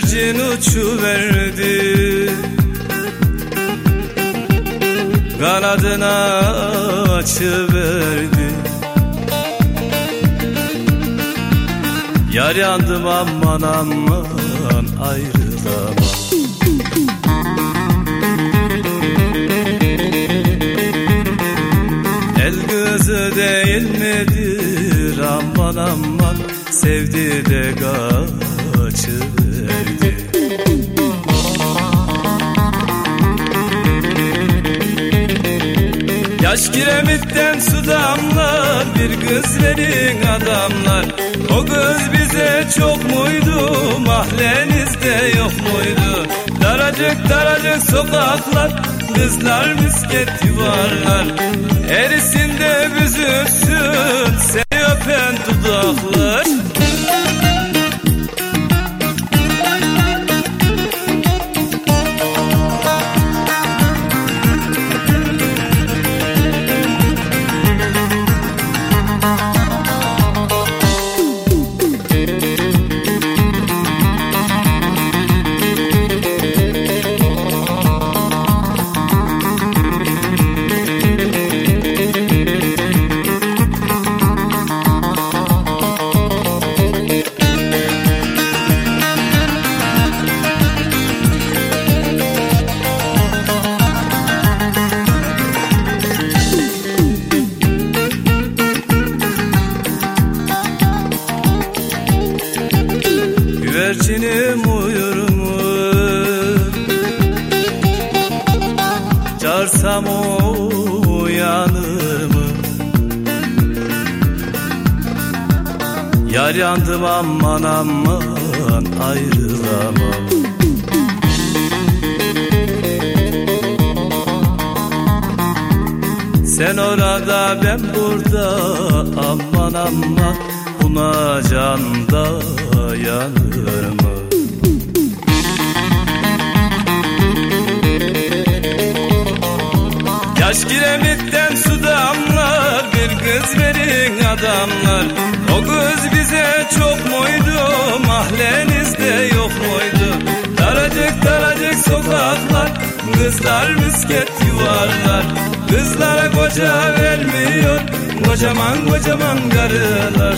güvercin uçuverdi. Kanadına açıverdi. Yar yandım aman aman ayrılamam El gözü değil midir aman aman Sevdi de galiba Yaş kiremitten su damlar Bir kız verin adamlar. O kız bize çok muydu Mahlenizde yok muydu? Daracık daracık sokaklar Kızlar misket yuvarlar. Erisin de büzülsün Seni öpen dudaklar Güvercinim uyur mu? Çağırsam uyanır mı? Yar yandım aman aman ayrılamam Sen orada ben burada aman aman Buna can dayanır mı? Yaş kiremitten su damlar Bir kız verin adamlar. O kız bize çok muydu Mahlenizde yok muydu? Daracık daracık sokaklar Kızlar misket yuvarlar. Kızlara koca vermiyor Kocaman kocaman karılar